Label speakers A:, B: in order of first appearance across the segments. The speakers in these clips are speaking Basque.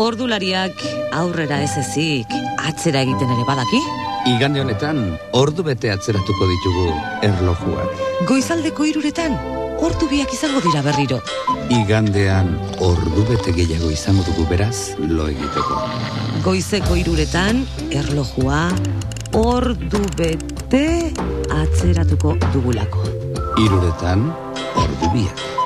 A: Ordulariak aurrera ez ezik, atzera egiten ere badaki?
B: Igande honetan, ordu bete atzeratuko ditugu erlojuak.
A: Goizaldeko iruretan, ordu biak izango dira berriro.
B: Igandean, ordu bete gehiago izango dugu beraz, lo egiteko.
A: Goizeko iruretan, erlojua, ordu bete atzeratuko dugulako.
B: Iruretan, ordu biak.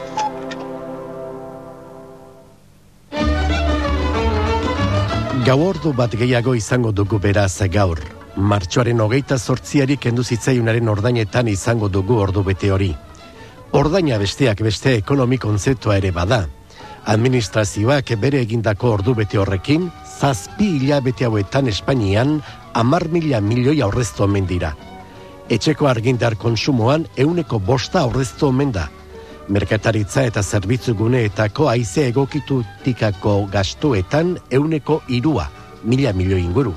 C: Gau ordu bat gehiago izango dugu beraz gaur. Martxoaren hogeita sortziari kendu zitzaiunaren ordainetan izango dugu ordu bete hori. Ordaina besteak beste ekonomi kontzeptua ere bada. Administrazioak bere egindako ordu bete horrekin, zazpi hilabete hauetan Espainian, amar mila milioi aurreztu omen dira. Etxeko argindar konsumoan euneko bosta aurreztu omen da. Merkataritza eta zerbitzu guneetako aize egokitutikako gastuetan euneko irua, mila milioi inguru.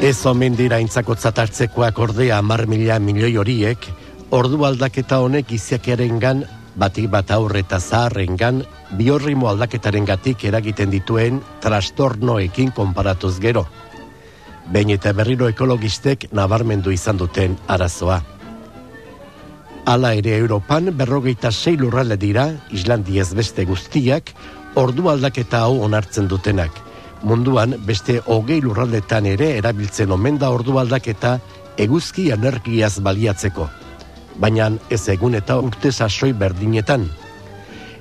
C: Ez omen dira intzakotzat hartzekoak ordea mar mila milioi horiek, ordu aldaketa honek iziakiaren gan, batik bat aurre eta zaharren gan, biorrimo aldaketaren gatik eragiten dituen trastornoekin konparatuz gero. Behin eta berriro ekologistek nabarmendu izan duten arazoa. Hala ere Europan berrogeita sei lurralde dira, Islandiez beste guztiak, ordu aldaketa hau onartzen dutenak munduan beste hogei lurraldetan ere erabiltzen omen da ordu aldaketa eguzki energiaz baliatzeko. Baina ez egun eta urte sasoi berdinetan.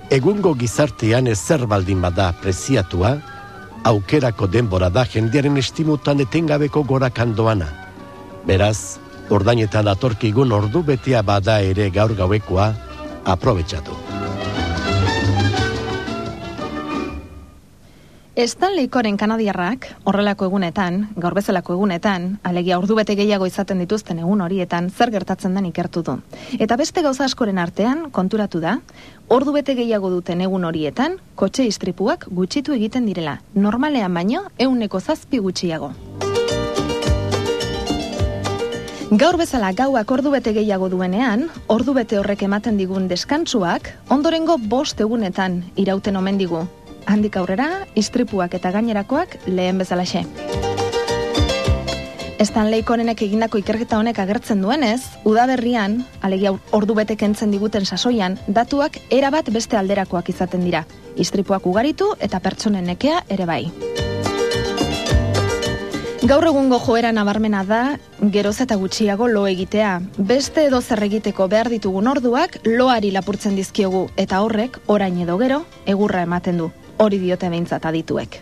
C: Egungo gizartean ezer baldin bada preziatua, aukerako denbora da jendearen estimutan etengabeko gorakandoana. Beraz, ordainetan atorkigun ordu betea bada ere gaur gauekoa, aprobetsatu.
D: Stanley Koren kanadiarrak, horrelako egunetan, gaur bezalako egunetan, alegia ordu bete gehiago izaten dituzten egun horietan, zer gertatzen den ikertu du. Eta beste gauza askoren artean, konturatu da, ordu bete gehiago duten egun horietan, kotxe istripuak gutxitu egiten direla. Normalean baino, euneko zazpi gutxiago. Gaur bezala gauak ordu bete gehiago duenean, ordu bete horrek ematen digun deskantsuak, ondorengo bost egunetan irauten omen digu, handik aurrera, istripuak eta gainerakoak lehen bezalaxe. Stanley Korenek egindako ikerketa honek agertzen duenez, udaberrian, alegia ordu bete kentzen diguten sasoian, datuak erabat beste alderakoak izaten dira. Istripuak ugaritu eta pertsonen nekea ere bai. Gaur egungo joera nabarmena da, geroz eta gutxiago lo egitea. Beste edo zer egiteko behar ditugun orduak loari lapurtzen dizkiogu eta horrek orain edo gero egurra ematen du hori diote behintzat adituek.